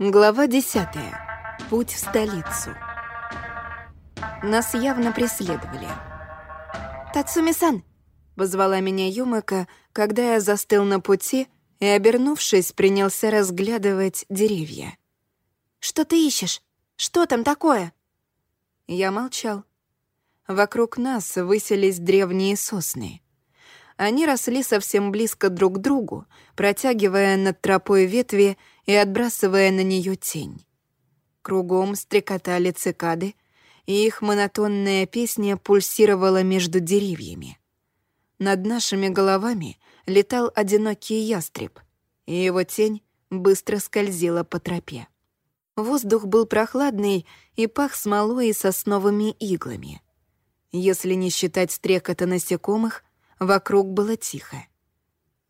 Глава десятая. Путь в столицу. Нас явно преследовали. «Тацуми-сан!» — позвала меня Юмака, когда я застыл на пути и, обернувшись, принялся разглядывать деревья. «Что ты ищешь? Что там такое?» Я молчал. Вокруг нас высились древние сосны. Они росли совсем близко друг к другу, протягивая над тропой ветви и отбрасывая на нее тень. Кругом стрекотали цикады, и их монотонная песня пульсировала между деревьями. Над нашими головами летал одинокий ястреб, и его тень быстро скользила по тропе. Воздух был прохладный и пах смолой и сосновыми иглами. Если не считать стрекота насекомых, Вокруг было тихо.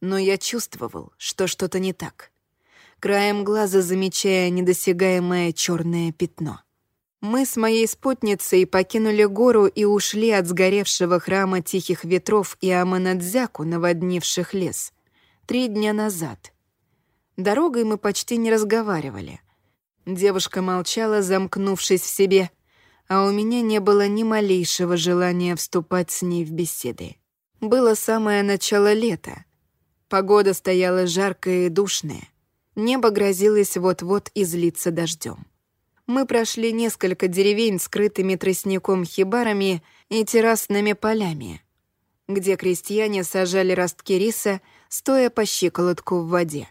Но я чувствовал, что что-то не так. Краем глаза замечая недосягаемое черное пятно. Мы с моей спутницей покинули гору и ушли от сгоревшего храма Тихих Ветров и Аманадзяку, наводнивших лес, три дня назад. Дорогой мы почти не разговаривали. Девушка молчала, замкнувшись в себе, а у меня не было ни малейшего желания вступать с ней в беседы. Было самое начало лета. Погода стояла жаркая и душная. Небо грозилось вот-вот излиться дождем. Мы прошли несколько деревень, скрытыми тростником хибарами и террасными полями, где крестьяне сажали ростки риса, стоя по щиколотку в воде.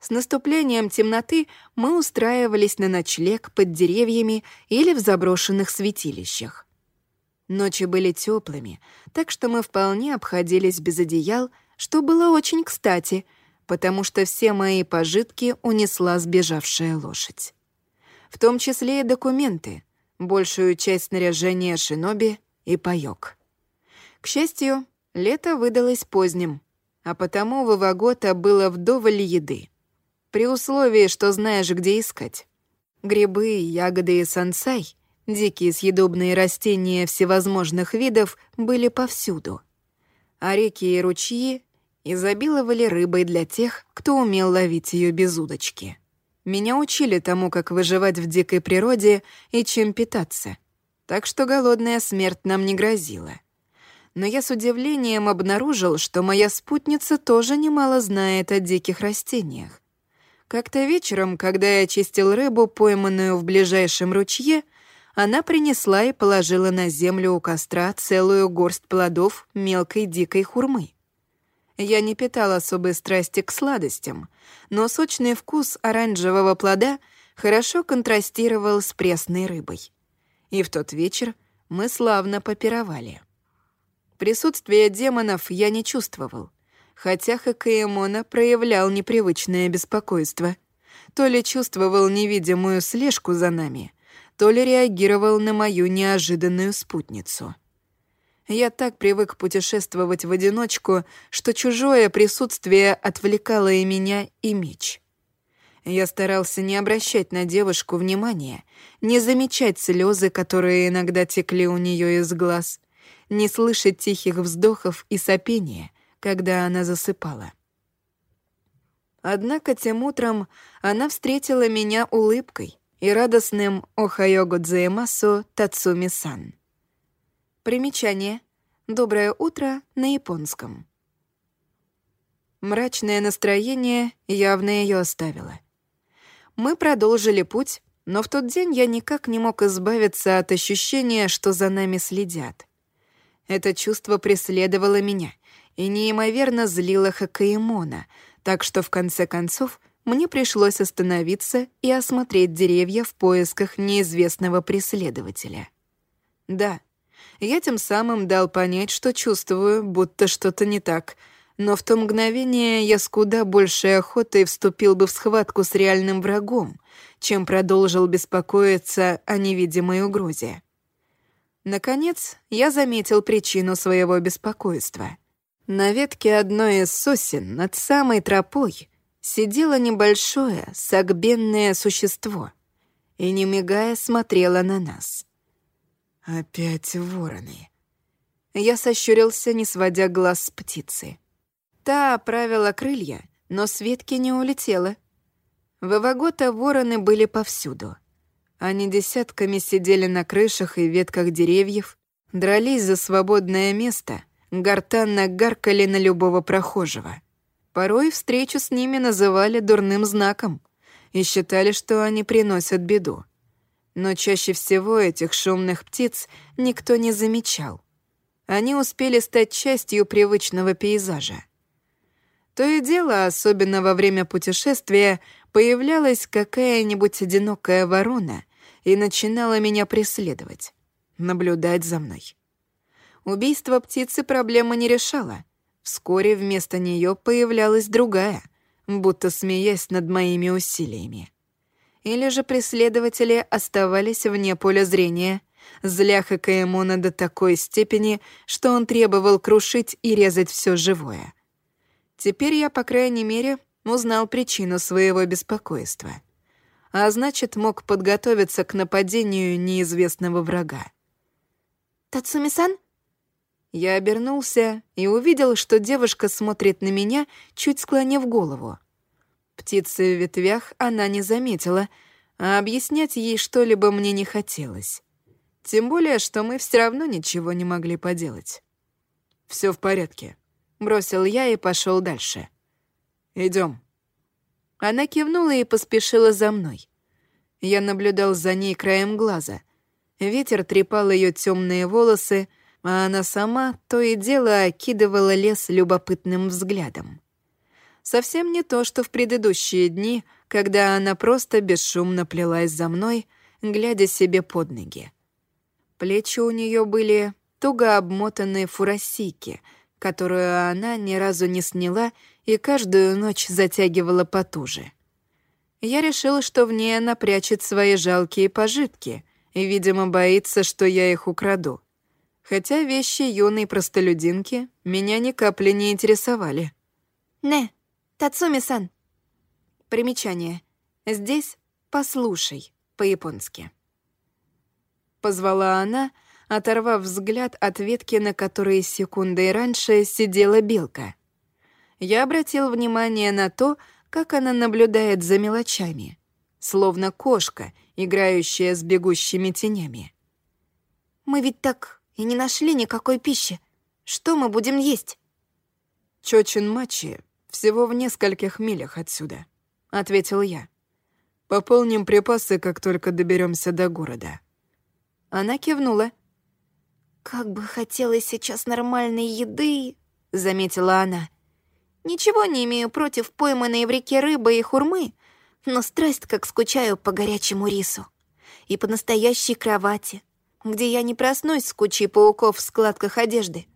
С наступлением темноты мы устраивались на ночлег под деревьями или в заброшенных святилищах. Ночи были теплыми, так что мы вполне обходились без одеял, что было очень кстати, потому что все мои пожитки унесла сбежавшая лошадь. В том числе и документы, большую часть снаряжения шиноби и паёк. К счастью, лето выдалось поздним, а потому в Ивагота было вдоволь еды. При условии, что знаешь, где искать. Грибы, ягоды и сансай Дикие съедобные растения всевозможных видов были повсюду. А реки и ручьи изобиловали рыбой для тех, кто умел ловить ее без удочки. Меня учили тому, как выживать в дикой природе и чем питаться. Так что голодная смерть нам не грозила. Но я с удивлением обнаружил, что моя спутница тоже немало знает о диких растениях. Как-то вечером, когда я чистил рыбу, пойманную в ближайшем ручье, она принесла и положила на землю у костра целую горсть плодов мелкой дикой хурмы. Я не питал особой страсти к сладостям, но сочный вкус оранжевого плода хорошо контрастировал с пресной рыбой. И в тот вечер мы славно попировали. Присутствие демонов я не чувствовал, хотя Хакаемона проявлял непривычное беспокойство. То ли чувствовал невидимую слежку за нами — то ли реагировал на мою неожиданную спутницу. Я так привык путешествовать в одиночку, что чужое присутствие отвлекало и меня, и меч. Я старался не обращать на девушку внимания, не замечать слезы, которые иногда текли у нее из глаз, не слышать тихих вздохов и сопения, когда она засыпала. Однако тем утром она встретила меня улыбкой, и радостным «Охайо Годзаэмасу Тацуми-сан». Примечание. «Доброе утро» на японском. Мрачное настроение явно ее оставило. Мы продолжили путь, но в тот день я никак не мог избавиться от ощущения, что за нами следят. Это чувство преследовало меня и неимоверно злило Хакаимона, так что в конце концов — мне пришлось остановиться и осмотреть деревья в поисках неизвестного преследователя. Да, я тем самым дал понять, что чувствую, будто что-то не так, но в то мгновение я с куда большей охотой вступил бы в схватку с реальным врагом, чем продолжил беспокоиться о невидимой угрозе. Наконец, я заметил причину своего беспокойства. На ветке одной из сосен над самой тропой сидело небольшое, согбенное существо и, не мигая, смотрело на нас. «Опять вороны». Я сощурился, не сводя глаз с птицы. Та оправила крылья, но с ветки не улетела. В Ивагота вороны были повсюду. Они десятками сидели на крышах и ветках деревьев, дрались за свободное место, гортанно гаркали на любого прохожего. Порой встречу с ними называли дурным знаком и считали, что они приносят беду. Но чаще всего этих шумных птиц никто не замечал. Они успели стать частью привычного пейзажа. То и дело, особенно во время путешествия, появлялась какая-нибудь одинокая ворона и начинала меня преследовать, наблюдать за мной. Убийство птицы проблемы не решало. Вскоре вместо нее появлялась другая, будто смеясь над моими усилиями. Или же преследователи оставались вне поля зрения, зля Хакаэмона до такой степени, что он требовал крушить и резать все живое. Теперь я, по крайней мере, узнал причину своего беспокойства. А значит, мог подготовиться к нападению неизвестного врага. «Тацуми-сан?» Я обернулся и увидел, что девушка смотрит на меня, чуть склонив голову. Птицы в ветвях она не заметила, а объяснять ей что-либо мне не хотелось. Тем более, что мы все равно ничего не могли поделать. Все в порядке», — бросил я и пошел дальше. Идем. Она кивнула и поспешила за мной. Я наблюдал за ней краем глаза. Ветер трепал ее темные волосы, а она сама то и дело окидывала лес любопытным взглядом. Совсем не то, что в предыдущие дни, когда она просто бесшумно плелась за мной, глядя себе под ноги. Плечи у нее были туго обмотанные фурасики, которую она ни разу не сняла и каждую ночь затягивала потуже. Я решил, что в ней она прячет свои жалкие пожитки и, видимо, боится, что я их украду. Хотя вещи юной простолюдинки меня ни капли не интересовали. «Не, Тацуми-сан». Примечание. Здесь «послушай» по-японски. Позвала она, оторвав взгляд от ветки, на которой секундой раньше сидела белка — я обратил внимание на то, как она наблюдает за мелочами, словно кошка, играющая с бегущими тенями. «Мы ведь так и не нашли никакой пищи. Что мы будем есть?» «Чочин-мачи всего в нескольких милях отсюда», — ответил я. «Пополним припасы, как только доберемся до города». Она кивнула. «Как бы хотелось сейчас нормальной еды», — заметила она. Ничего не имею против пойманной в реке рыбы и хурмы, но страсть как скучаю по горячему рису. И по настоящей кровати, где я не проснусь с кучей пауков в складках одежды.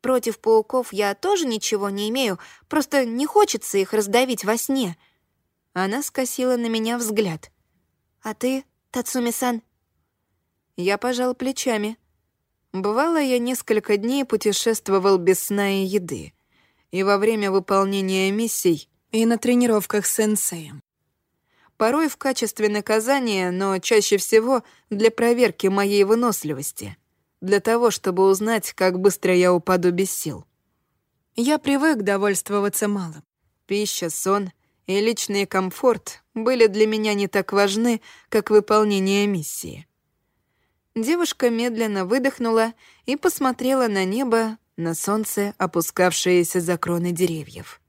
Против пауков я тоже ничего не имею, просто не хочется их раздавить во сне. Она скосила на меня взгляд. «А ты, Тацуми-сан?» Я пожал плечами. Бывало, я несколько дней путешествовал без сна и еды и во время выполнения миссий, и на тренировках с сенсеем. Порой в качестве наказания, но чаще всего для проверки моей выносливости, для того, чтобы узнать, как быстро я упаду без сил. Я привык довольствоваться малым. Пища, сон и личный комфорт были для меня не так важны, как выполнение миссии. Девушка медленно выдохнула и посмотрела на небо, на солнце, опускавшееся за кроны деревьев.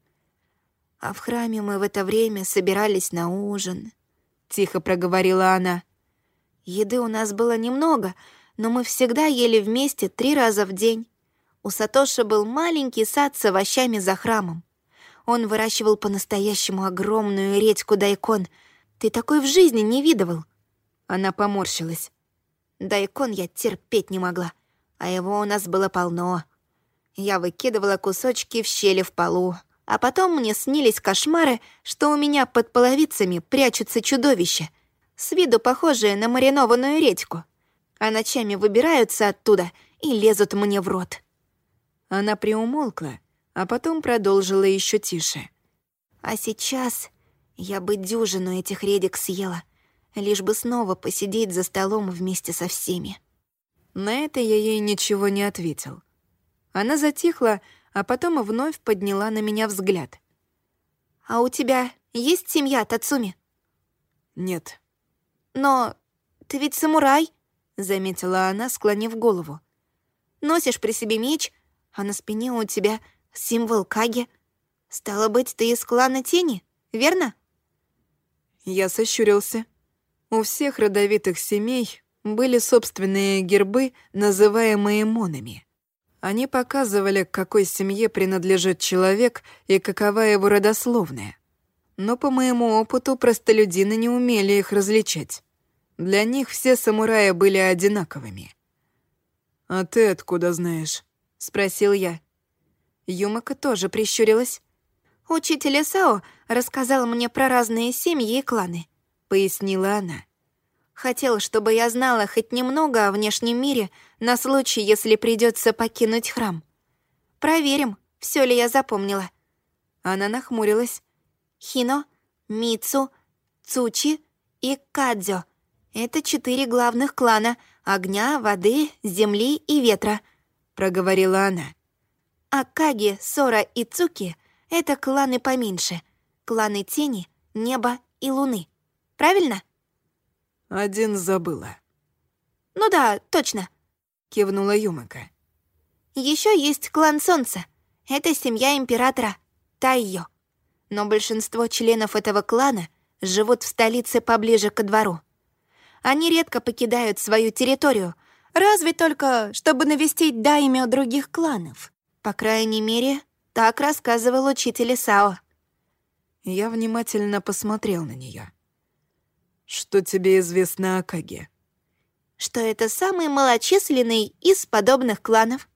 «А в храме мы в это время собирались на ужин», — тихо проговорила она. «Еды у нас было немного, но мы всегда ели вместе три раза в день. У Сатоши был маленький сад с овощами за храмом. Он выращивал по-настоящему огромную редьку дайкон. Ты такой в жизни не видывал?» Она поморщилась. Дайкон я терпеть не могла, а его у нас было полно. Я выкидывала кусочки в щели в полу, а потом мне снились кошмары, что у меня под половицами прячутся чудовища, с виду похожие на маринованную редьку, а ночами выбираются оттуда и лезут мне в рот. Она приумолкла, а потом продолжила еще тише. А сейчас я бы дюжину этих редик съела, лишь бы снова посидеть за столом вместе со всеми. На это я ей ничего не ответил — она затихла, а потом вновь подняла на меня взгляд. «А у тебя есть семья, Тацуми?» Нет. «Но ты ведь самурай», — заметила она, склонив голову. «Носишь при себе меч, а на спине у тебя символ Каги. Стало быть, ты из клана Тени, верно?» Я сощурился. У всех родовитых семей были собственные гербы, называемые монами. Они показывали, к какой семье принадлежит человек и какова его родословная. Но по моему опыту простолюдины не умели их различать. Для них все самураи были одинаковыми. «А ты откуда знаешь?» — спросил я. Юмака тоже прищурилась. «Учитель Исао рассказал мне про разные семьи и кланы», — пояснила она. «Хотел, чтобы я знала хоть немного о внешнем мире на случай, если придется покинуть храм. Проверим, все ли я запомнила». Она нахмурилась. «Хино, Мицу, Цучи и Кадзё — это четыре главных клана — огня, воды, земли и ветра», — проговорила она. «А Каги, Сора и Цуки это кланы поменьше. Кланы тени, неба и луны. Правильно? Один забыла. Ну да, точно. Кивнула Юмака. Еще есть клан Солнца. Это семья императора Тайо. Но большинство членов этого клана живут в столице поближе ко двору. Они редко покидают свою территорию, разве только чтобы навестить даймё других кланов. По крайней мере, так рассказывал учитель Исао. Я внимательно посмотрел на нее. «Что тебе известно о Каге?» «Что это самый малочисленный из подобных кланов.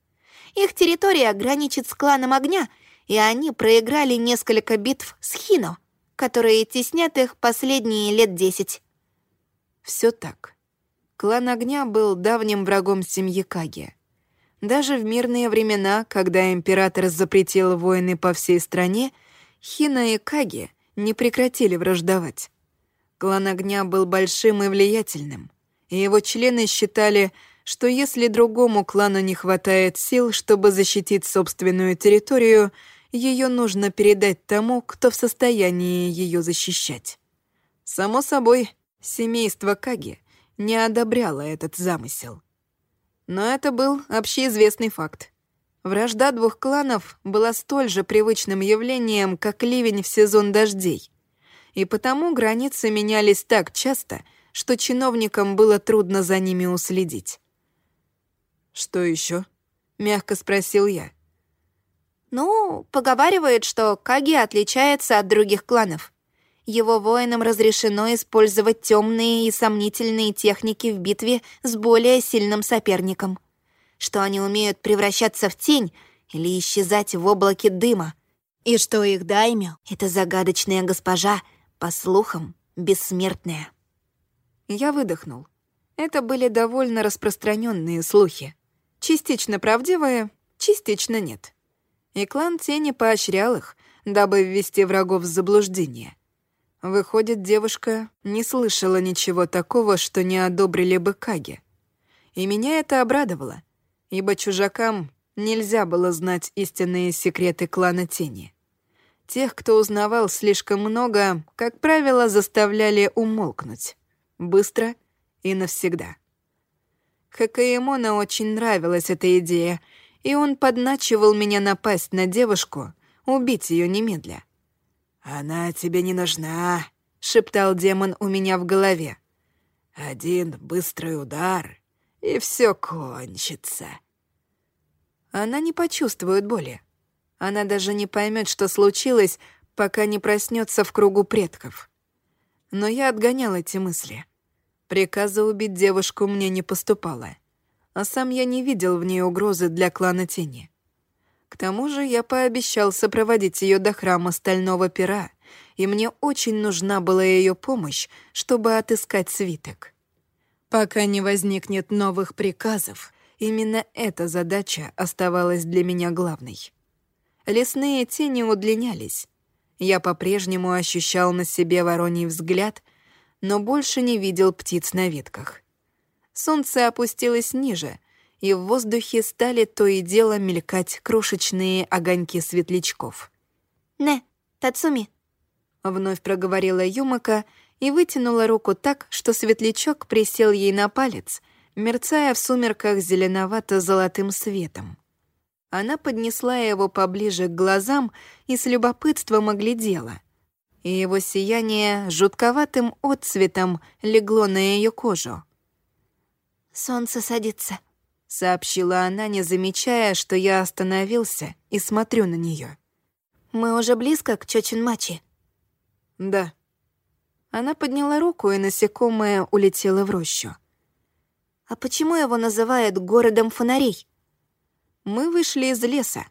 Их территория граничит с кланом Огня, и они проиграли несколько битв с Хино, которые теснят их последние лет десять». Все так. Клан Огня был давним врагом семьи Каги. Даже в мирные времена, когда император запретил войны по всей стране, Хина и Каги не прекратили враждовать. Клан Огня был большим и влиятельным, и его члены считали, что если другому клану не хватает сил, чтобы защитить собственную территорию, ее нужно передать тому, кто в состоянии ее защищать. Само собой, семейство Каги не одобряло этот замысел. Но это был общеизвестный факт. Вражда двух кланов была столь же привычным явлением, как ливень в сезон дождей. И потому границы менялись так часто, что чиновникам было трудно за ними уследить. «Что еще? мягко спросил я. «Ну, поговаривают, что Каги отличается от других кланов. Его воинам разрешено использовать темные и сомнительные техники в битве с более сильным соперником. Что они умеют превращаться в тень или исчезать в облаке дыма. И что их даймё — это загадочная госпожа, по слухам, бессмертная. Я выдохнул. Это были довольно распространенные слухи. Частично правдивые, частично нет. И клан Тени поощрял их, дабы ввести врагов в заблуждение — Выходит, девушка не слышала ничего такого, что не одобрили бы Каги. И меня это обрадовало, ибо чужакам нельзя было знать истинные секреты клана Тени. Тех, кто узнавал слишком много, как правило, заставляли умолкнуть. Быстро и навсегда. Хакаемона очень нравилась эта идея, и он подначивал меня напасть на девушку, убить ее немедля. «Она тебе не нужна», — шептал демон у меня в голове. «Один быстрый удар, и все кончится». Она не почувствует боли. Она даже не поймет, что случилось, пока не проснется в кругу предков. Но я отгонял эти мысли. Приказа убить девушку мне не поступало, а сам я не видел в ней угрозы для клана Тени. К тому же я пообещал сопроводить ее до храма Стального Пера, и мне очень нужна была ее помощь, чтобы отыскать свиток. Пока не возникнет новых приказов, именно эта задача оставалась для меня главной. Лесные тени удлинялись. Я по-прежнему ощущал на себе вороний взгляд, но больше не видел птиц на ветках. Солнце опустилось ниже, и в воздухе стали то и дело мелькать крошечные огоньки светлячков. «Не, Тацуми», — вновь проговорила Юмака, и вытянула руку так, что светлячок присел ей на палец, мерцая в сумерках зеленовато-золотым светом. Она поднесла его поближе к глазам и с любопытством оглядела. И его сияние жутковатым отцветом легло на ее кожу. «Солнце садится», — сообщила она, не замечая, что я остановился и смотрю на нее. «Мы уже близко к Чочин-Мачи?» «Да». Она подняла руку, и насекомое улетело в рощу. «А почему его называют городом фонарей?» Мы вышли из леса.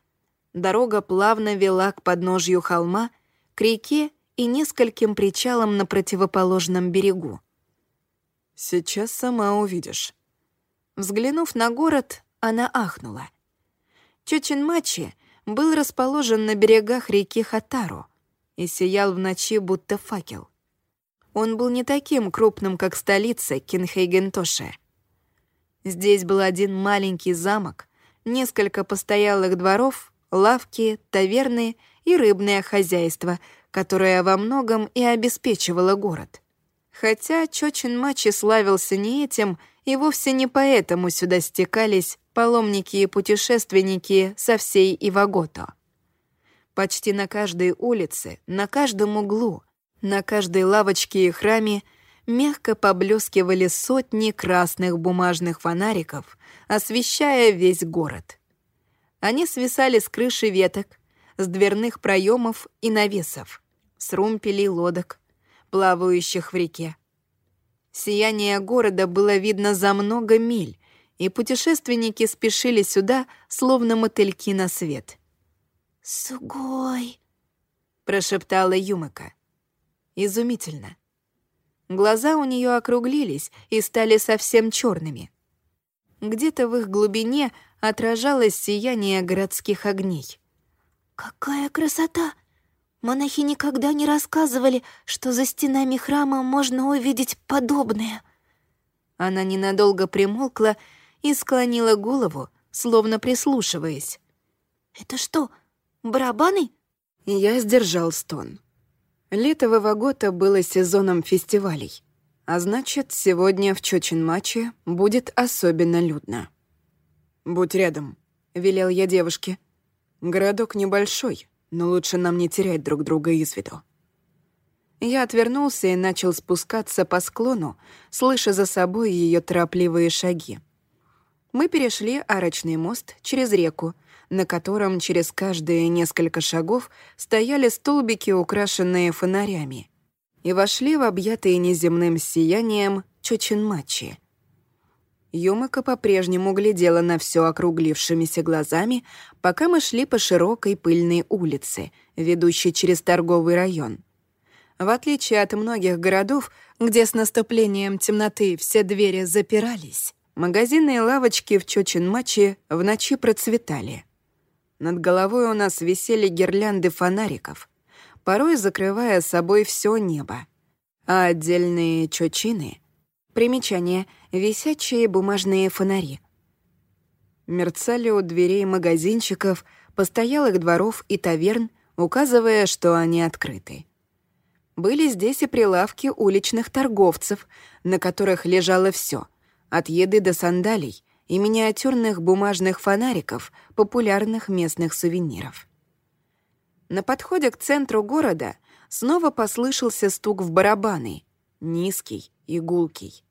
Дорога плавно вела к подножью холма, к реке и нескольким причалам на противоположном берегу. «Сейчас сама увидишь». Взглянув на город, она ахнула. Чочинмачи был расположен на берегах реки Хатару и сиял в ночи будто факел. Он был не таким крупным, как столица Кинхейгентоше. Здесь был один маленький замок — несколько постоялых дворов, лавки, таверны и рыбное хозяйство, которое во многом и обеспечивало город. Хотя Чочин-Мачи славился не этим, и вовсе не поэтому сюда стекались паломники и путешественники со всей Ивагото. Почти на каждой улице, на каждом углу, на каждой лавочке и храме мягко поблескивали сотни красных бумажных фонариков, освещая весь город. Они свисали с крыши веток, с дверных проемов и навесов, с румпелей лодок, плавающих в реке. Сияние города было видно за много миль, и путешественники спешили сюда, словно мотыльки на свет. «Сугой!» — прошептала Юмака. Изумительно. Глаза у нее округлились и стали совсем черными. Где-то в их глубине отражалось сияние городских огней. «Какая красота! Монахи никогда не рассказывали, что за стенами храма можно увидеть подобное». Она ненадолго примолкла и склонила голову, словно прислушиваясь. «Это что, барабаны?» Я сдержал стон. Лето Вавагота было сезоном фестивалей, а значит, сегодня в Чочинмаче будет особенно людно. «Будь рядом», — велел я девушке. «Городок небольшой, но лучше нам не терять друг друга из виду». Я отвернулся и начал спускаться по склону, слыша за собой ее торопливые шаги. Мы перешли арочный мост через реку, на котором через каждые несколько шагов стояли столбики, украшенные фонарями, и вошли в объятые неземным сиянием Чочинмачи. Юмака по-прежнему глядела на все округлившимися глазами, пока мы шли по широкой пыльной улице, ведущей через торговый район. В отличие от многих городов, где с наступлением темноты все двери запирались, магазины и лавочки в Чочинмачи в ночи процветали — над головой у нас висели гирлянды фонариков, порой закрывая собой все небо. А отдельные чочины — примечание, висячие бумажные фонари. Мерцали у дверей магазинчиков, постоялых дворов и таверн, указывая, что они открыты. Были здесь и прилавки уличных торговцев, на которых лежало все, от еды до сандалий, и миниатюрных бумажных фонариков, популярных местных сувениров. На подходе к центру города снова послышался стук в барабаны, низкий и гулкий.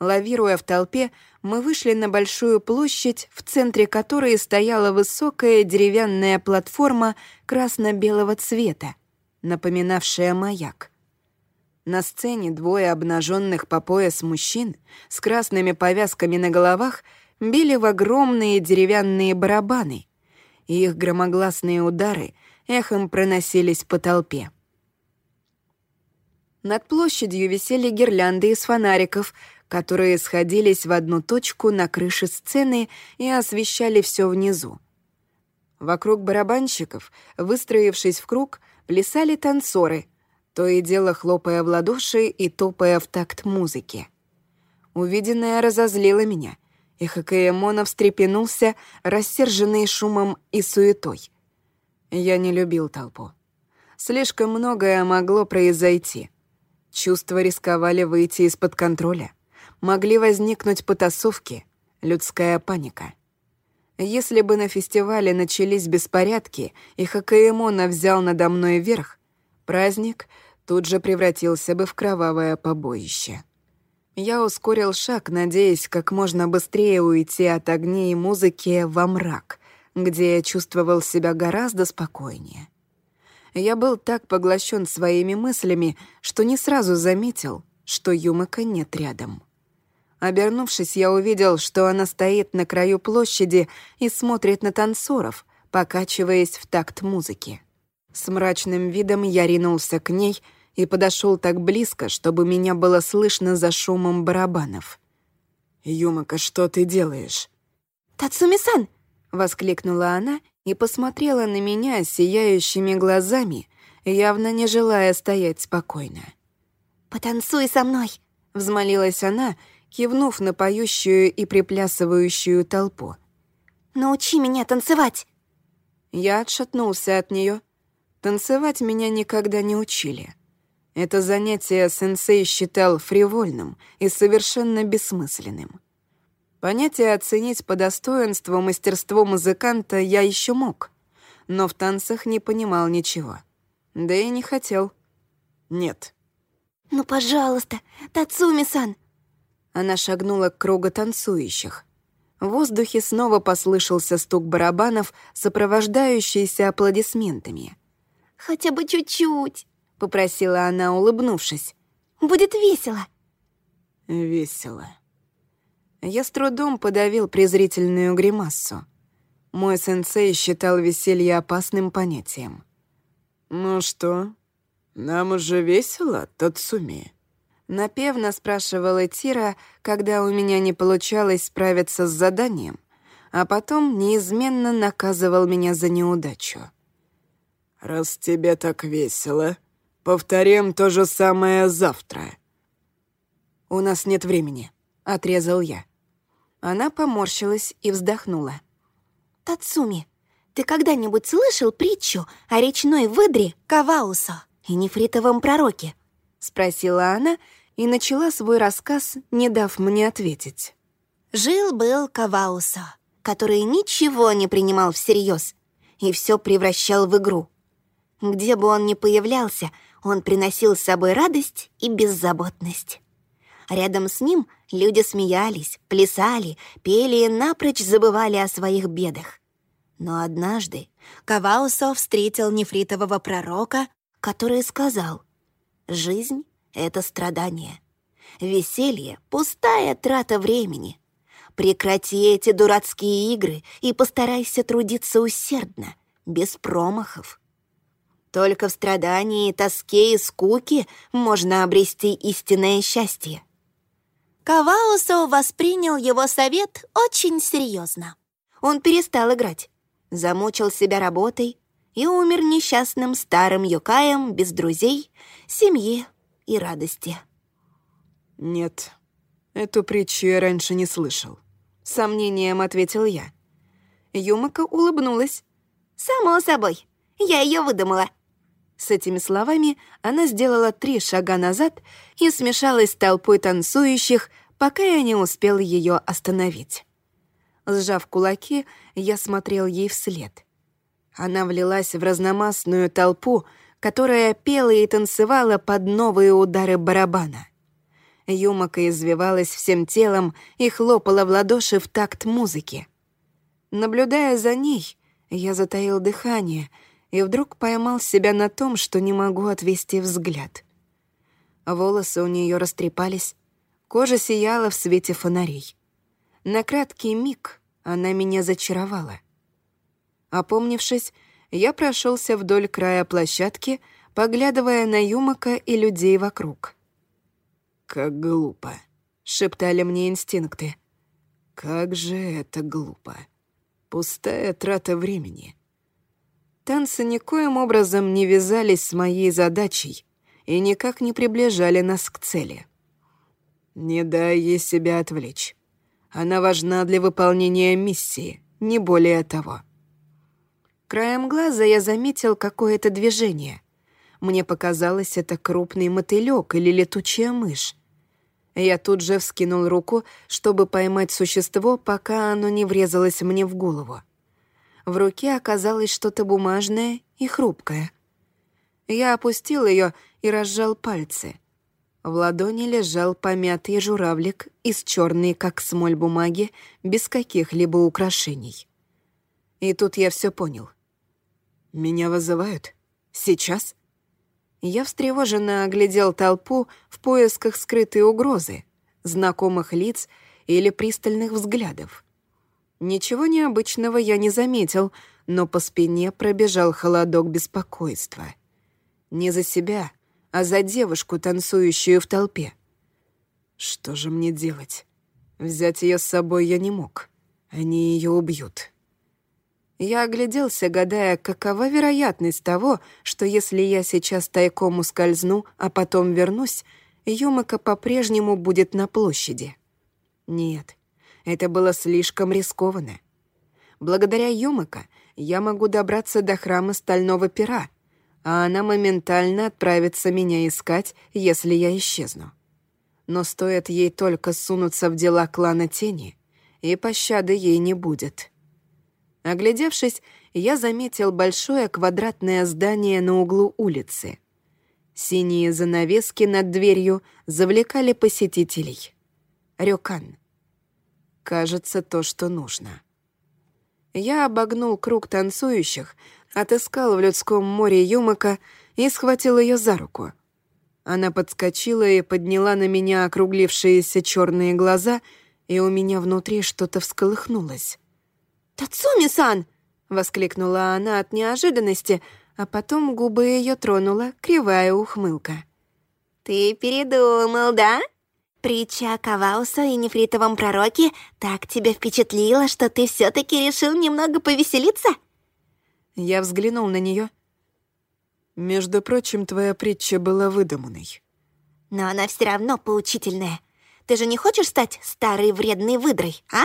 Лавируя в толпе, мы вышли на большую площадь, в центре которой стояла высокая деревянная платформа красно-белого цвета, напоминавшая маяк. На сцене двое обнаженных по пояс мужчин с красными повязками на головах били в огромные деревянные барабаны, и их громогласные удары эхом проносились по толпе. Над площадью висели гирлянды из фонариков, которые сходились в одну точку на крыше сцены и освещали все внизу. Вокруг барабанщиков, выстроившись в круг, плясали танцоры — то и дело хлопая в ладоши и топая в такт музыки. Увиденное разозлило меня, и Хакаэмона встрепенулся, рассерженный шумом и суетой. Я не любил толпу. Слишком многое могло произойти. Чувства рисковали выйти из-под контроля. Могли возникнуть потасовки, людская паника. Если бы на фестивале начались беспорядки и Хакаэмона взял надо мной верх, праздник тут же превратился бы в кровавое побоище. Я ускорил шаг, надеясь как можно быстрее уйти от огней и музыки во мрак, где я чувствовал себя гораздо спокойнее. Я был так поглощен своими мыслями, что не сразу заметил, что Юмака нет рядом. Обернувшись, я увидел, что она стоит на краю площади и смотрит на танцоров, покачиваясь в такт музыки. С мрачным видом я ринулся к ней — и подошел так близко, чтобы меня было слышно за шумом барабанов. «Юмака, что ты делаешь?» «Тацуми-сан!» — воскликнула она и посмотрела на меня сияющими глазами, явно не желая стоять спокойно. «Потанцуй со мной!» — взмолилась она, кивнув на поющую и приплясывающую толпу. «Научи меня танцевать!» Я отшатнулся от нее. Танцевать меня никогда не учили. Это занятие сенсей считал фривольным и совершенно бессмысленным. Понятие оценить по достоинству мастерство музыканта я еще мог, но в танцах не понимал ничего. Да и не хотел. Нет. «Ну, пожалуйста, Тацуми-сан!» Она шагнула к кругу танцующих. В воздухе снова послышался стук барабанов, сопровождающийся аплодисментами. «Хотя бы чуть-чуть!» попросила она, улыбнувшись. «Будет весело». «Весело». Я с трудом подавил презрительную гримассу. Мой сенсей считал веселье опасным понятием. «Ну что, нам уже весело, Тацуми?» Напевно спрашивала Тира, когда у меня не получалось справиться с заданием, а потом неизменно наказывал меня за неудачу. «Раз тебе так весело, Повторим то же самое завтра». «У нас нет времени», — отрезал я. Она поморщилась и вздохнула. «Тацуми, ты когда-нибудь слышал притчу о речной выдре Каваусо и нефритовом пророке?» — спросила она и начала свой рассказ, не дав мне ответить. Жил-был Каваусо, который ничего не принимал всерьез и все превращал в игру. Где бы он ни появлялся, он приносил с собой радость и беззаботность. Рядом с ним люди смеялись, плясали, пели и напрочь забывали о своих бедах. Но однажды Каваусо встретил нефритового пророка, который сказал, «Жизнь — это страдание. Веселье — пустая трата времени. Прекрати эти дурацкие игры и постарайся трудиться усердно, без промахов». Только в страдании, тоске и скуке можно обрести истинное счастье. Каваусо воспринял его совет очень серьезно. Он перестал играть, замучил себя работой и умер несчастным старым юкаем без друзей, семьи и радости. «Нет, эту притчу я раньше не слышал», — сомнением ответил я. Юмака улыбнулась. «Само собой, я ее выдумала». С этими словами она сделала три шага назад и смешалась с толпой танцующих, пока я не успел ее остановить. Сжав кулаки, я смотрел ей вслед. Она влилась в разномастную толпу, которая пела и танцевала под новые удары барабана. Юмака извивалась всем телом и хлопала в ладоши в такт музыки. Наблюдая за ней, я затаил дыхание — и вдруг поймал себя на том, что не могу отвести взгляд. Волосы у нее растрепались, кожа сияла в свете фонарей. На краткий миг она меня зачаровала. Опомнившись, я прошелся вдоль края площадки, поглядывая на Юмака и людей вокруг. «Как глупо», — шептали мне инстинкты. «Как же это глупо. Пустая трата времени». Танцы никоим образом не вязались с моей задачей и никак не приближали нас к цели. Не дай ей себя отвлечь. Она важна для выполнения миссии, не более того. Краем глаза я заметил какое-то движение. Мне показалось, это крупный мотылёк или летучая мышь. Я тут же вскинул руку, чтобы поймать существо, пока оно не врезалось мне в голову. В руке оказалось что-то бумажное и хрупкое. Я опустил ее и разжал пальцы. В ладони лежал помятый журавлик из черной, как смоль бумаги, без каких-либо украшений. И тут я все понял. «Меня вызывают? Сейчас?» Я встревоженно оглядел толпу в поисках скрытой угрозы, знакомых лиц или пристальных взглядов. Ничего необычного я не заметил, но по спине пробежал холодок беспокойства. Не за себя, а за девушку, танцующую в толпе. Что же мне делать? Взять ее с собой я не мог. Они ее убьют. Я огляделся, гадая, какова вероятность того, что если я сейчас тайком ускользну, а потом вернусь, Юмака по-прежнему будет на площади. Нет, это было слишком рискованно. Благодаря Юмака я могу добраться до храма Стального Пера, а она моментально отправится меня искать, если я исчезну. Но стоит ей только сунуться в дела клана Тени, и пощады ей не будет. Оглядевшись, я заметил большое квадратное здание на углу улицы. Синие занавески над дверью завлекали посетителей. Рёкан. Кажется, то, что нужно. Я обогнул круг танцующих, отыскал в людском море Юмака и схватил ее за руку. Она подскочила и подняла на меня округлившиеся черные глаза, и у меня внутри что-то всколыхнулось. «Тацуми-сан!» — воскликнула она от неожиданности, а потом губы ее тронула кривая ухмылка. «Ты передумал, да? Притча о Кавауса и нефритовом пророке так тебя впечатлила, что ты все таки решил немного повеселиться?» Я взглянул на нее. «Между прочим, твоя притча была выдуманной». «Но она все равно поучительная. Ты же не хочешь стать старой вредной выдрой, а?»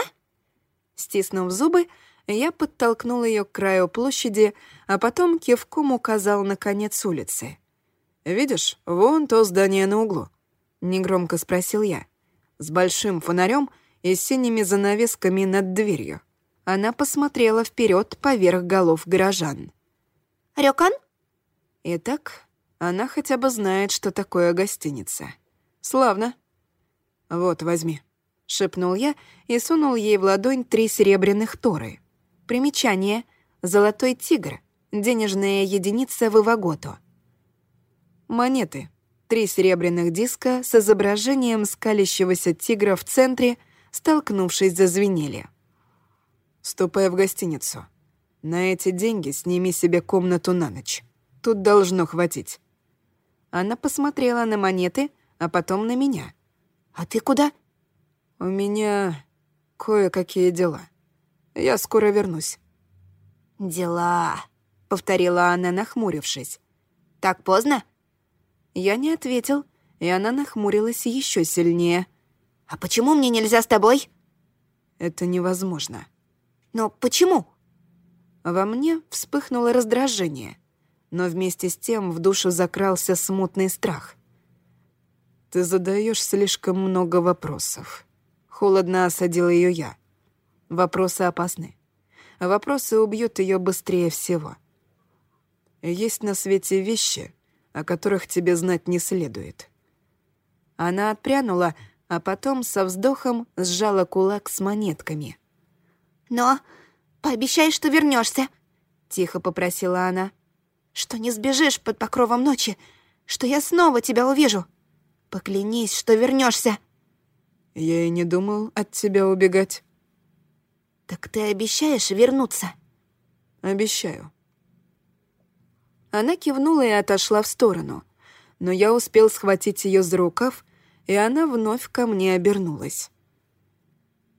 Стиснув зубы, я подтолкнул ее к краю площади, а потом кивком указал на конец улицы. «Видишь, вон то здание на углу», — негромко спросил я, с большим фонарем и синими занавесками над дверью. Она посмотрела вперед поверх голов горожан. «Рёкан?» Итак, она хотя бы знает, что такое гостиница. Славно. Вот, возьми. — шепнул я и сунул ей в ладонь три серебряных торы. Примечание — золотой тигр, денежная единица в Иваготу. Монеты — три серебряных диска с изображением скалящегося тигра в центре, столкнувшись, зазвенели. «Ступай в гостиницу. На эти деньги сними себе комнату на ночь. Тут должно хватить». Она посмотрела на монеты, а потом на меня. «А ты куда?» «У меня кое-какие дела. Я скоро вернусь». «Дела», — повторила она, нахмурившись. «Так поздно?» Я не ответил, и она нахмурилась еще сильнее. «А почему мне нельзя с тобой?» «Это невозможно». «Но почему?» Во мне вспыхнуло раздражение, но вместе с тем в душу закрался смутный страх. «Ты задаешь слишком много вопросов». Холодно осадил ее я. Вопросы опасны. Вопросы убьют ее быстрее всего. Есть на свете вещи, о которых тебе знать не следует. Она отпрянула, а потом со вздохом сжала кулак с монетками. «Но пообещай, что вернешься, тихо попросила она. «Что не сбежишь под покровом ночи, что я снова тебя увижу. Поклянись, что вернешься. Я и не думал от тебя убегать. Так ты обещаешь вернуться? Обещаю. Она кивнула и отошла в сторону, но я успел схватить ее за рукав, и она вновь ко мне обернулась.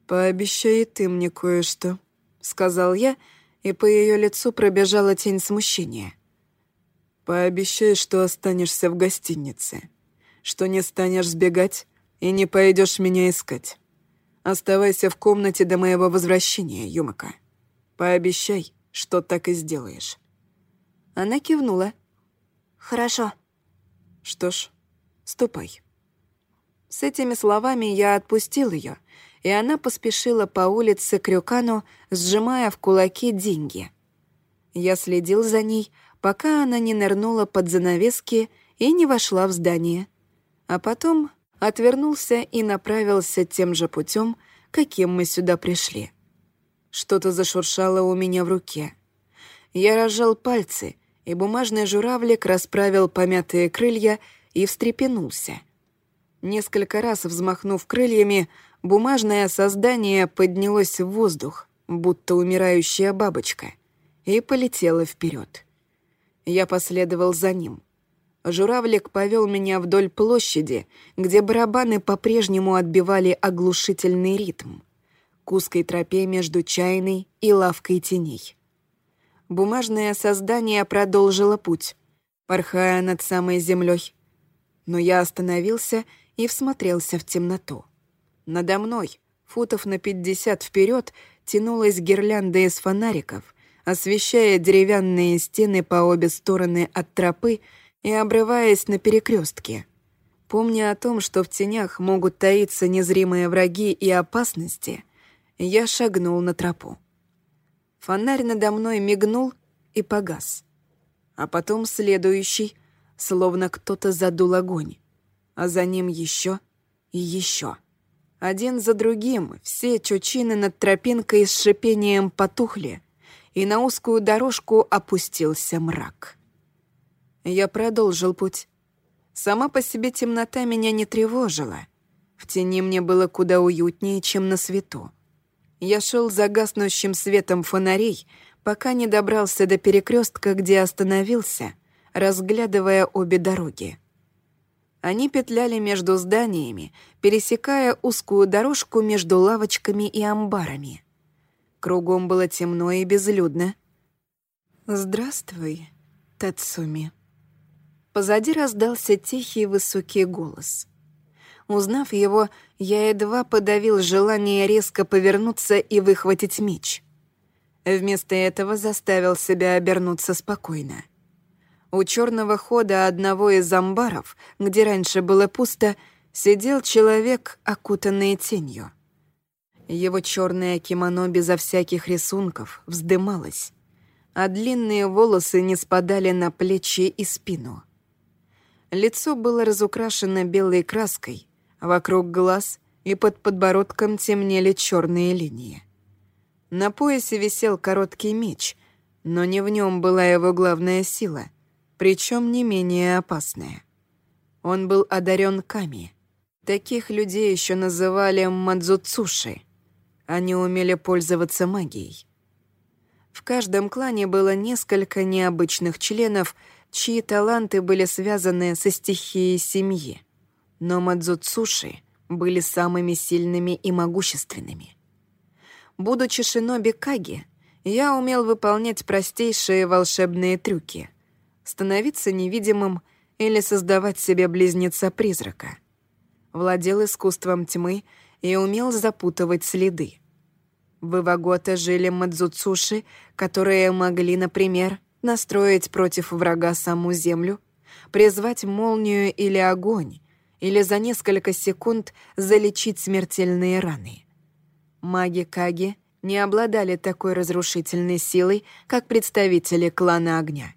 «Пообещай ты мне кое-что», — сказал я, и по ее лицу пробежала тень смущения. «Пообещай, что останешься в гостинице, что не станешь сбегать, и не пойдешь меня искать. Оставайся в комнате до моего возвращения, Юмака. Пообещай, что так и сделаешь». Она кивнула. «Хорошо». «Что ж, ступай». С этими словами я отпустил ее, и она поспешила по улице к Рюкану, сжимая в кулаки деньги. Я следил за ней, пока она не нырнула под занавески и не вошла в здание. А потом отвернулся и направился тем же путем, каким мы сюда пришли. Что-то зашуршало у меня в руке. Я разжал пальцы, и бумажный журавлик расправил помятые крылья и встрепенулся. Несколько раз взмахнув крыльями, бумажное создание поднялось в воздух, будто умирающая бабочка, и полетело вперед. Я последовал за ним. Журавлик повел меня вдоль площади, где барабаны по-прежнему отбивали оглушительный ритм, к узкой тропе между чайной и лавкой теней. Бумажное создание продолжило путь, порхая над самой землей. Но я остановился и всмотрелся в темноту. Надо мной, футов на пятьдесят вперед, тянулась гирлянда из фонариков, освещая деревянные стены по обе стороны от тропы и обрываясь на перекрестке. Помня о том, что в тенях могут таиться незримые враги и опасности, я шагнул на тропу. Фонарь надо мной мигнул и погас. А потом следующий, словно кто-то задул огонь а за ним еще и еще. Один за другим все чучины над тропинкой с шипением потухли, и на узкую дорожку опустился мрак. Я продолжил путь. Сама по себе темнота меня не тревожила. В тени мне было куда уютнее, чем на свету. Я шел за гаснущим светом фонарей, пока не добрался до перекрестка, где остановился, разглядывая обе дороги. Они петляли между зданиями, пересекая узкую дорожку между лавочками и амбарами. Кругом было темно и безлюдно. «Здравствуй, Тацуми». Позади раздался тихий высокий голос. Узнав его, я едва подавил желание резко повернуться и выхватить меч. Вместо этого заставил себя обернуться спокойно. У черного хода одного из амбаров, где раньше было пусто, сидел человек, окутанный тенью. Его черное кимоно безо всяких рисунков вздымалось, а длинные волосы не спадали на плечи и спину. Лицо было разукрашено белой краской, вокруг глаз и под подбородком темнели черные линии. На поясе висел короткий меч, но не в нем была его главная сила — причем не менее опасное. Он был одарен Ками. Таких людей еще называли Мадзуцуши. Они умели пользоваться магией. В каждом клане было несколько необычных членов, чьи таланты были связаны со стихией семьи. Но Мадзуцуши были самыми сильными и могущественными. Будучи шиноби Каги, я умел выполнять простейшие волшебные трюки — становиться невидимым или создавать себе близнеца-призрака. Владел искусством тьмы и умел запутывать следы. В Иваготе жили мадзуцуши, которые могли, например, настроить против врага саму землю, призвать молнию или огонь, или за несколько секунд залечить смертельные раны. Маги Каги не обладали такой разрушительной силой, как представители клана огня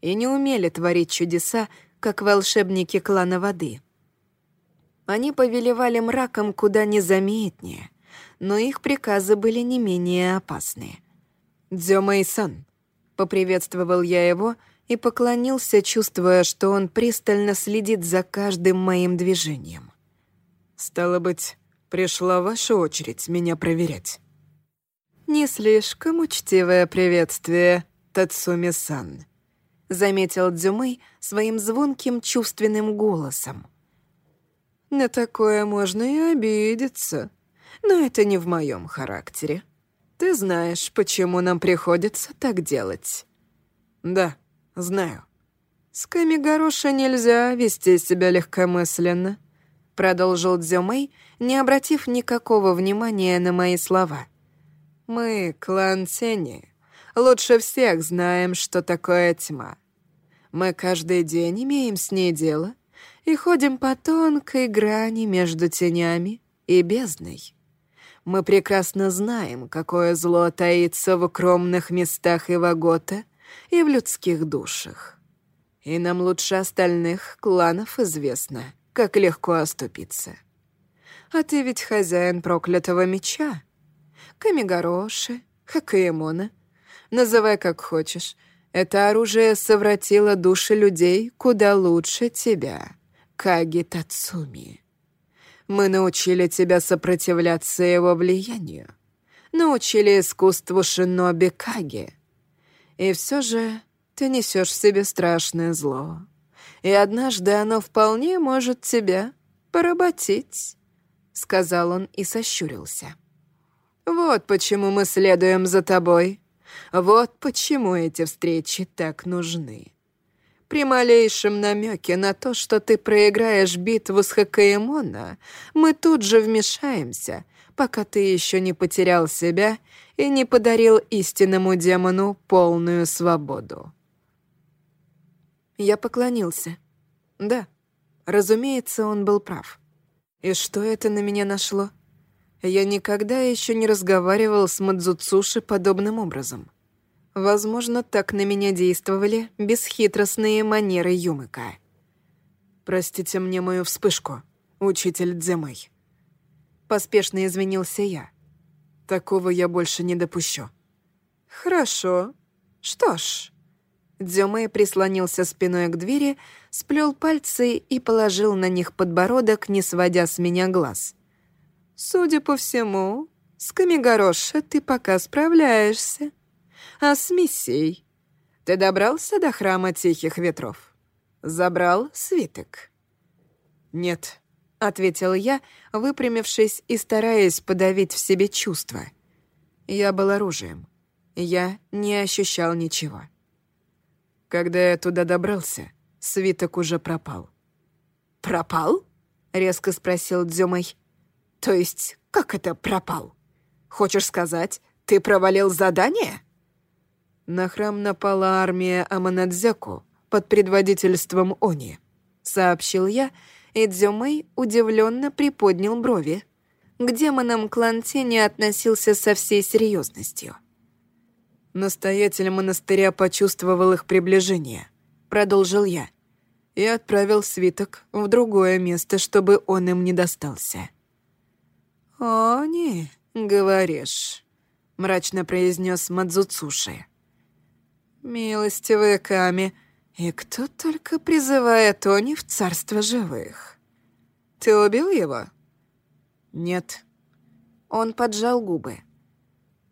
и не умели творить чудеса, как волшебники клана воды. Они повелевали мраком куда незаметнее, но их приказы были не менее опасные. «Дзё Мэйсон», — поприветствовал я его и поклонился, чувствуя, что он пристально следит за каждым моим движением. «Стало быть, пришла ваша очередь меня проверять». «Не слишком учтивое приветствие, Тацуми-сан», заметил Дзюмэй своим звонким чувственным голосом. «На такое можно и обидеться, но это не в моем характере. Ты знаешь, почему нам приходится так делать?» «Да, знаю». «С Камигороша нельзя вести себя легкомысленно», — продолжил Дзюмэй, не обратив никакого внимания на мои слова. «Мы, клан Тени, лучше всех знаем, что такое тьма. Мы каждый день имеем с ней дело и ходим по тонкой грани между тенями и бездной. Мы прекрасно знаем, какое зло таится в укромных местах Ивагота и в людских душах. И нам лучше остальных кланов известно, как легко оступиться. А ты ведь хозяин проклятого меча. Камигороши, Хакаемона. Называй как хочешь. Это оружие совратило души людей куда лучше тебя, Каги Тацуми. Мы научили тебя сопротивляться его влиянию. Научили искусству шиноби Каги. И все же ты несешь в себе страшное зло. И однажды оно вполне может тебя поработить», — сказал он и сощурился. «Вот почему мы следуем за тобой. Вот почему эти встречи так нужны. При малейшем намеке на то, что ты проиграешь битву с Хакаемона, мы тут же вмешаемся, пока ты еще не потерял себя и не подарил истинному демону полную свободу. Я поклонился. Да, разумеется, он был прав. И что это на меня нашло? Я никогда еще не разговаривал с Мадзуцуши подобным образом. Возможно, так на меня действовали бесхитростные манеры Юмыка. «Простите мне мою вспышку, учитель Дземэй». Поспешно извинился я. «Такого я больше не допущу». «Хорошо. Что ж...» Дзюмэй прислонился спиной к двери, сплел пальцы и положил на них подбородок, не сводя с меня глаз. «Судя по всему, с Камигороши ты пока справляешься». А с миссией? Ты добрался до храма Тихих Ветров? Забрал свиток?» «Нет», — ответил я, выпрямившись и стараясь подавить в себе чувства. Я был оружием. Я не ощущал ничего. Когда я туда добрался, свиток уже пропал. «Пропал?» — резко спросил Дзюмэй. «То есть, как это пропал? Хочешь сказать, ты провалил задание?» На храм напала армия Аманадзяку под предводительством Они, сообщил я, и Дзюмэй удивленно приподнял брови. К демонам клан Тени относился со всей серьезностью. Настоятель монастыря почувствовал их приближение, продолжил я, и отправил свиток в другое место, чтобы он им не достался. «Они, говоришь», — мрачно произнес Мадзуцуши. «Милостивые Ками, и кто только призывает Тони в царство живых? Ты убил его?» «Нет». Он поджал губы.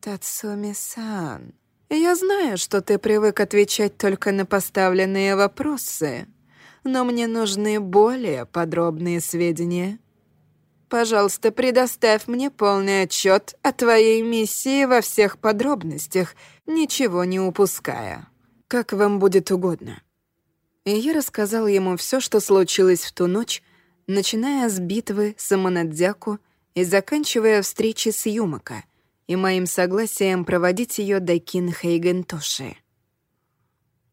«Тацуми-сан, я знаю, что ты привык отвечать только на поставленные вопросы, но мне нужны более подробные сведения. Пожалуйста, предоставь мне полный отчет о твоей миссии во всех подробностях, ничего не упуская. Как вам будет угодно. И я рассказал ему все, что случилось в ту ночь, начиная с битвы с Аманадзяку и заканчивая встречи с Юмака и моим согласием проводить ее до Кинхейгентоши.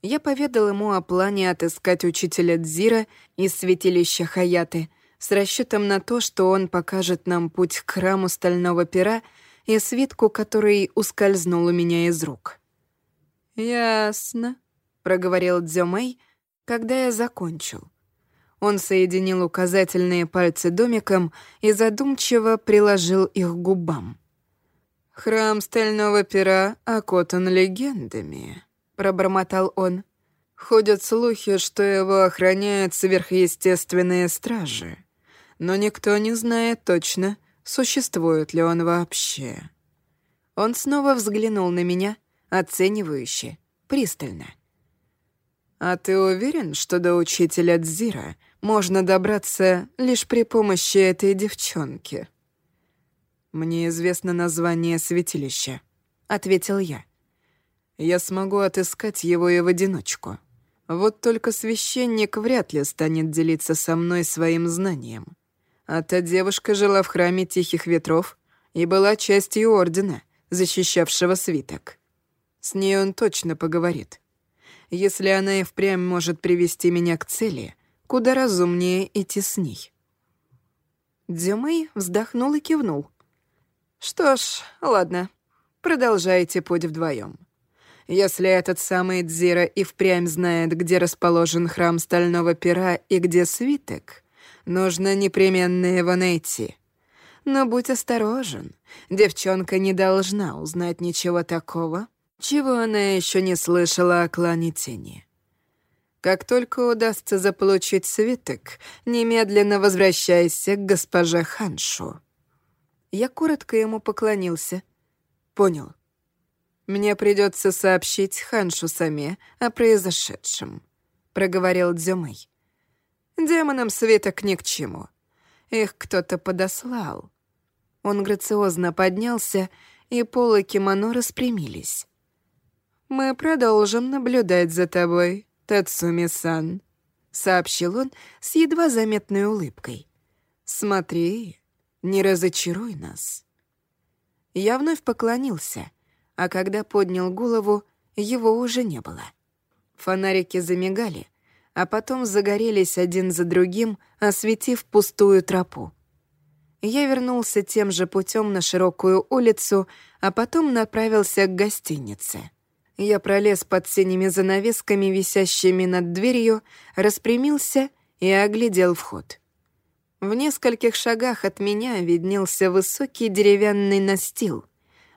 Я поведал ему о плане отыскать учителя Дзира из святилища Хаяты — с расчетом на то, что он покажет нам путь к храму Стального Пера и свитку, который ускользнул у меня из рук. «Ясно», — проговорил Дзёмэй, когда я закончил. Он соединил указательные пальцы домиком и задумчиво приложил их к губам. «Храм Стального Пера окотан легендами», — пробормотал он. «Ходят слухи, что его охраняют сверхъестественные стражи но никто не знает точно, существует ли он вообще. Он снова взглянул на меня, оценивающе, пристально. «А ты уверен, что до учителя Дзира можно добраться лишь при помощи этой девчонки?» «Мне известно название святилища», — ответил я. «Я смогу отыскать его и в одиночку. Вот только священник вряд ли станет делиться со мной своим знанием. А та девушка жила в храме Тихих Ветров и была частью Ордена, защищавшего свиток. С ней он точно поговорит. Если она и впрямь может привести меня к цели, куда разумнее идти с ней. Дзюмэй вздохнул и кивнул. «Что ж, ладно, продолжайте путь вдвоем. Если этот самый Дзира и впрямь знает, где расположен храм Стального Пера и где свиток, нужно непременно его найти. Но будь осторожен, девчонка не должна узнать ничего такого, чего она еще не слышала о клане Тени. Как только удастся заполучить свиток, немедленно возвращайся к госпоже Ханшу. Я коротко ему поклонился. Понял. Мне придется сообщить Ханшу Саме о произошедшем, проговорил Дзюмэй. Демонам свиток ни к чему. Их кто-то подослал. Он грациозно поднялся, и полы кимоно распрямились. «Мы продолжим наблюдать за тобой, Тацуми-сан», — сообщил он с едва заметной улыбкой. «Смотри, не разочаруй нас». Я вновь поклонился, а когда поднял голову, его уже не было. Фонарики замигали, а потом загорелись один за другим, осветив пустую тропу. Я вернулся тем же путем на широкую улицу, а потом направился к гостинице. Я пролез под синими занавесками, висящими над дверью, распрямился и оглядел вход. В нескольких шагах от меня виднелся высокий деревянный настил.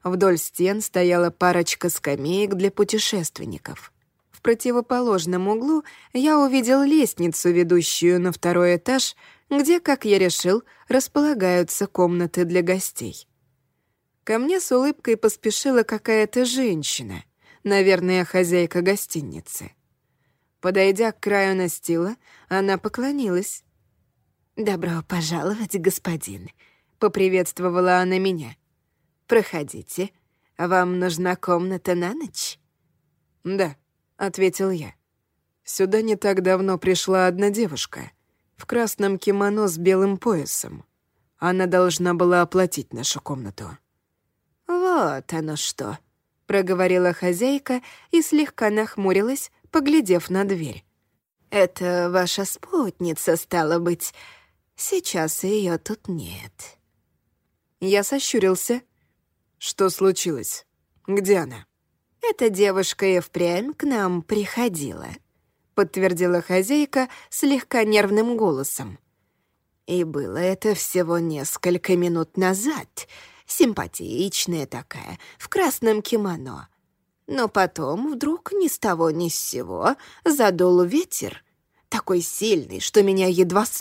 Вдоль стен стояла парочка скамеек для путешественников. В противоположном углу я увидел лестницу, ведущую на второй этаж, где, как я решил, располагаются комнаты для гостей. Ко мне с улыбкой поспешила какая-то женщина наверное, хозяйка гостиницы. Подойдя к краю настила, она поклонилась. «Добро пожаловать, господин», — поприветствовала она меня. «Проходите. Вам нужна комната на ночь?» «Да», — ответил я. «Сюда не так давно пришла одна девушка в красном кимоно с белым поясом. Она должна была оплатить нашу комнату». «Вот оно что», проговорила хозяйка и слегка нахмурилась, поглядев на дверь. «Это ваша спутница, стала быть. Сейчас ее тут нет». Я сощурился. «Что случилось? Где она?» «Эта девушка и впрямь к нам приходила», — подтвердила хозяйка слегка нервным голосом. «И было это всего несколько минут назад, симпатичная такая, в красном кимоно. Но потом вдруг ни с того ни с сего задул ветер, такой сильный, что меня едва с